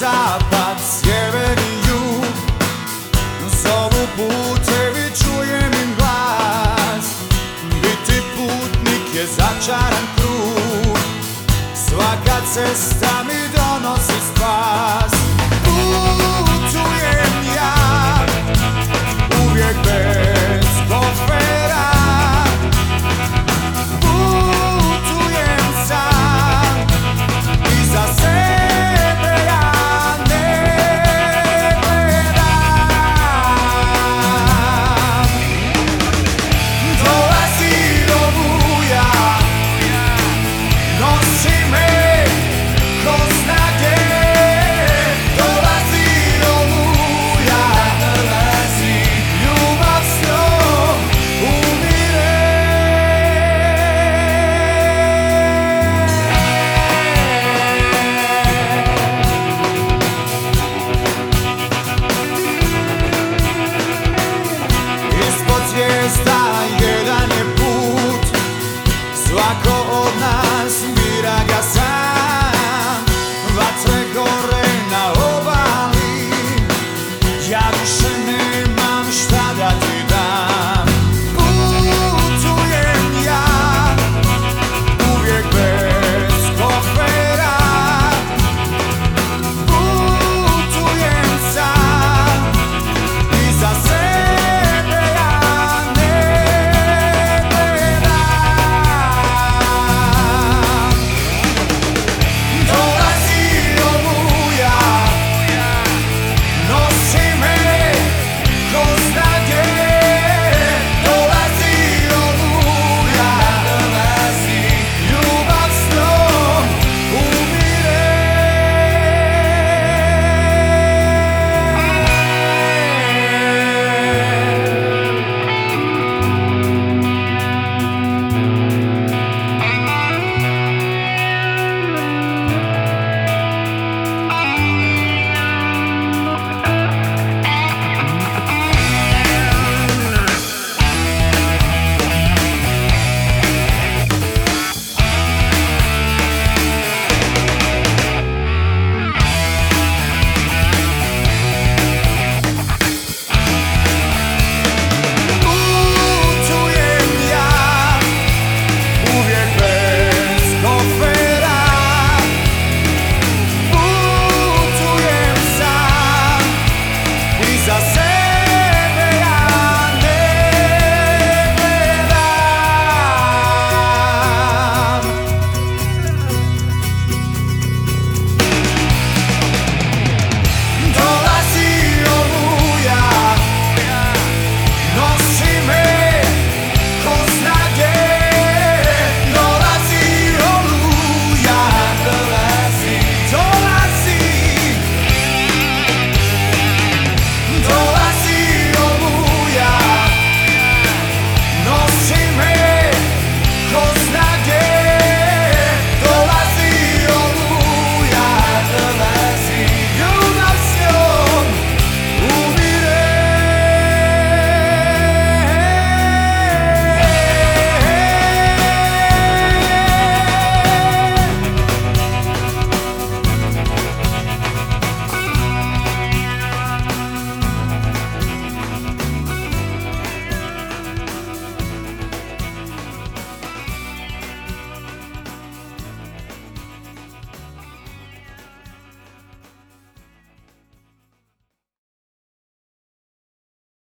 zapad, sjever no jug Zovu putevi, čujem im glas. Biti putnik je začaran krug. Svaka cesta mi donosi stvar. Jak szyn